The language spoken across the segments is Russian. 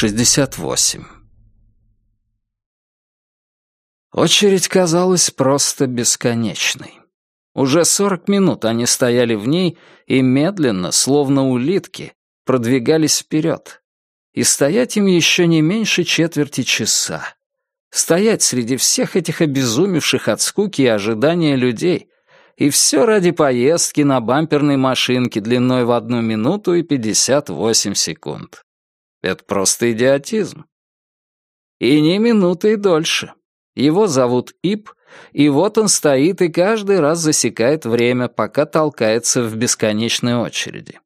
68. Очередь казалась просто бесконечной. Уже сорок минут они стояли в ней и медленно, словно улитки, продвигались вперед. И стоять им еще не меньше четверти часа. Стоять среди всех этих обезумевших от скуки и ожидания людей. И все ради поездки на бамперной машинке длиной в одну минуту и пятьдесят восемь секунд. Это просто идиотизм. И ни минуты и дольше. Его зовут Ип, и вот он стоит и каждый раз засекает время, пока толкается в бесконечной очереди.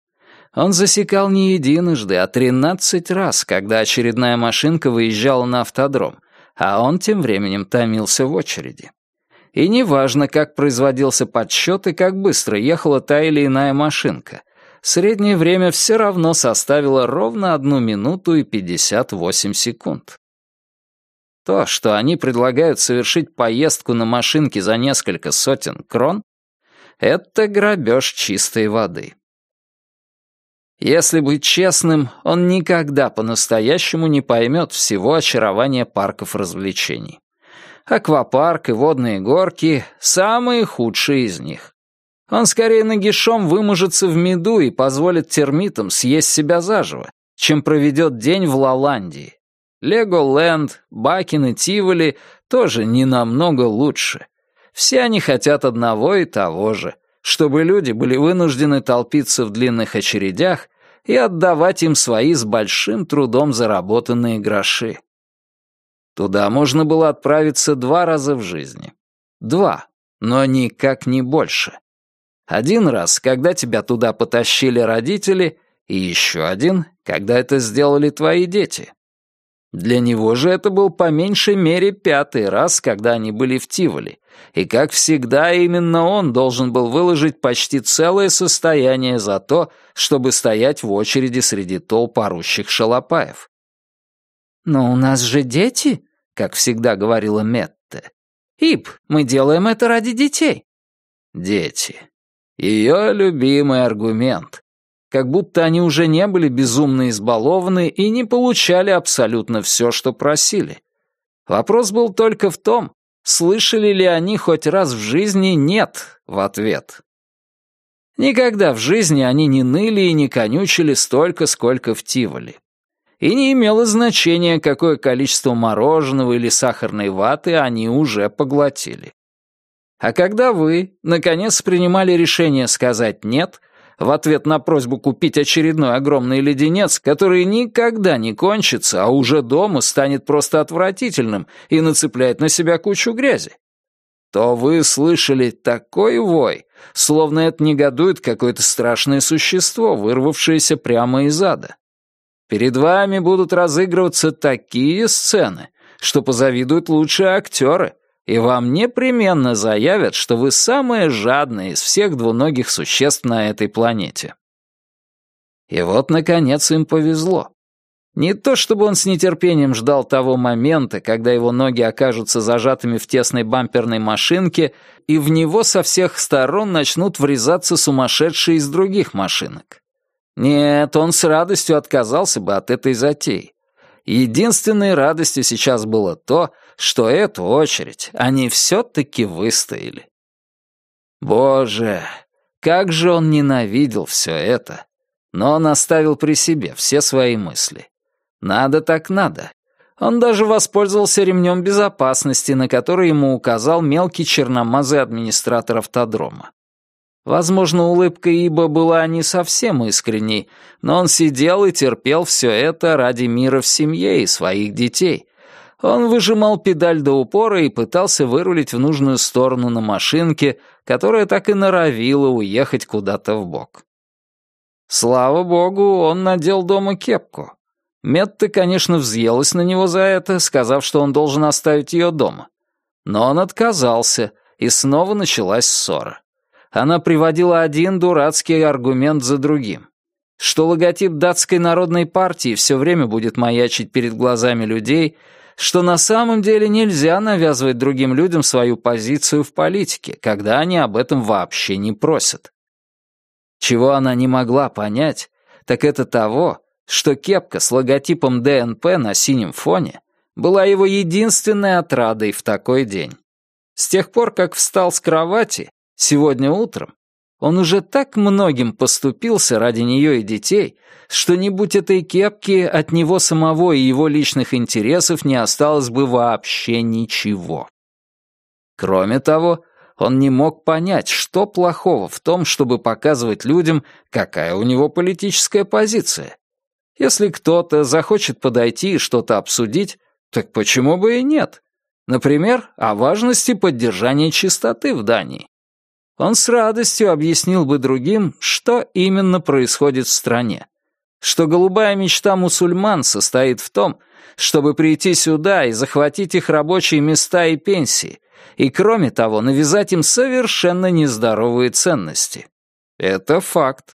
Он засекал не единожды, а тринадцать раз, когда очередная машинка выезжала на автодром, а он тем временем томился в очереди. И неважно, как производился подсчет и как быстро ехала та или иная машинка, среднее время все равно составило ровно одну минуту и пятьдесят восемь секунд. То, что они предлагают совершить поездку на машинке за несколько сотен крон, это грабеж чистой воды. Если быть честным, он никогда по-настоящему не поймет всего очарования парков развлечений. Аквапарк и водные горки — самые худшие из них. Он скорее нагишом выможется в меду и позволит термитам съесть себя заживо, чем проведет день в Лоландии, Леголенд, Бакин и Тиволи тоже не намного лучше. Все они хотят одного и того же, чтобы люди были вынуждены толпиться в длинных очередях и отдавать им свои с большим трудом заработанные гроши. Туда можно было отправиться два раза в жизни. Два, но никак не больше. Один раз, когда тебя туда потащили родители, и еще один, когда это сделали твои дети. Для него же это был по меньшей мере пятый раз, когда они были в Тиволи, и, как всегда, именно он должен был выложить почти целое состояние за то, чтобы стоять в очереди среди толп орущих шалопаев. «Но у нас же дети», — как всегда говорила Метте. «Ип, мы делаем это ради детей». «Дети». Ее любимый аргумент как будто они уже не были безумно избалованы и не получали абсолютно все, что просили. Вопрос был только в том, слышали ли они хоть раз в жизни «нет» в ответ. Никогда в жизни они не ныли и не конючили столько, сколько в Тиволи. И не имело значения, какое количество мороженого или сахарной ваты они уже поглотили. А когда вы, наконец, принимали решение сказать «нет», в ответ на просьбу купить очередной огромный леденец, который никогда не кончится, а уже дома станет просто отвратительным и нацепляет на себя кучу грязи, то вы слышали такой вой, словно это негодует какое-то страшное существо, вырвавшееся прямо из ада. Перед вами будут разыгрываться такие сцены, что позавидуют лучшие актеры — и вам непременно заявят, что вы самые жадные из всех двуногих существ на этой планете. И вот, наконец, им повезло. Не то чтобы он с нетерпением ждал того момента, когда его ноги окажутся зажатыми в тесной бамперной машинке, и в него со всех сторон начнут врезаться сумасшедшие из других машинок. Нет, он с радостью отказался бы от этой затеи. Единственной радостью сейчас было то, что эту очередь они все-таки выстояли. Боже, как же он ненавидел все это. Но он оставил при себе все свои мысли. Надо так надо. Он даже воспользовался ремнем безопасности, на который ему указал мелкий черномазый администратор автодрома. Возможно, улыбка Иба была не совсем искренней, но он сидел и терпел все это ради мира в семье и своих детей. Он выжимал педаль до упора и пытался вырулить в нужную сторону на машинке, которая так и норовила уехать куда-то в бок. Слава богу, он надел дома кепку. Метта, конечно, взъелась на него за это, сказав, что он должен оставить ее дома. Но он отказался, и снова началась ссора она приводила один дурацкий аргумент за другим. Что логотип датской народной партии все время будет маячить перед глазами людей, что на самом деле нельзя навязывать другим людям свою позицию в политике, когда они об этом вообще не просят. Чего она не могла понять, так это того, что кепка с логотипом ДНП на синем фоне была его единственной отрадой в такой день. С тех пор, как встал с кровати, сегодня утром, он уже так многим поступился ради нее и детей, что не будь этой кепки, от него самого и его личных интересов не осталось бы вообще ничего. Кроме того, он не мог понять, что плохого в том, чтобы показывать людям, какая у него политическая позиция. Если кто-то захочет подойти и что-то обсудить, так почему бы и нет? Например, о важности поддержания чистоты в Дании. Он с радостью объяснил бы другим, что именно происходит в стране. Что голубая мечта мусульман состоит в том, чтобы прийти сюда и захватить их рабочие места и пенсии, и, кроме того, навязать им совершенно нездоровые ценности. Это факт.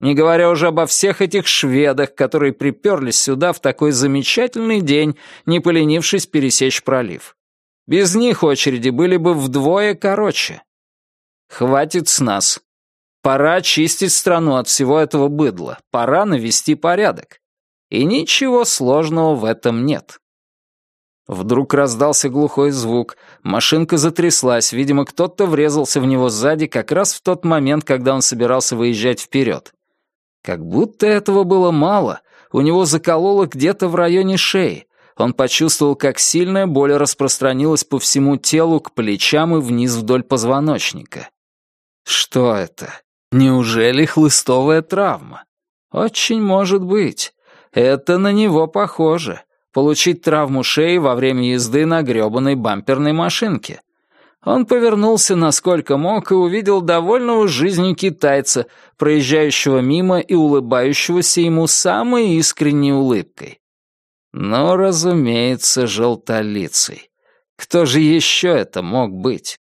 Не говоря уже обо всех этих шведах, которые приперлись сюда в такой замечательный день, не поленившись пересечь пролив. Без них очереди были бы вдвое короче. Хватит с нас. Пора очистить страну от всего этого быдла. Пора навести порядок. И ничего сложного в этом нет. Вдруг раздался глухой звук. Машинка затряслась. Видимо, кто-то врезался в него сзади как раз в тот момент, когда он собирался выезжать вперед. Как будто этого было мало. У него закололо где-то в районе шеи. Он почувствовал, как сильная боль распространилась по всему телу, к плечам и вниз вдоль позвоночника. Что это? Неужели хлыстовая травма? Очень может быть. Это на него похоже получить травму шеи во время езды на грёбаной бамперной машинке. Он повернулся насколько мог и увидел довольного жизнью китайца, проезжающего мимо и улыбающегося ему самой искренней улыбкой. Но, разумеется, желтолицей. Кто же еще это мог быть?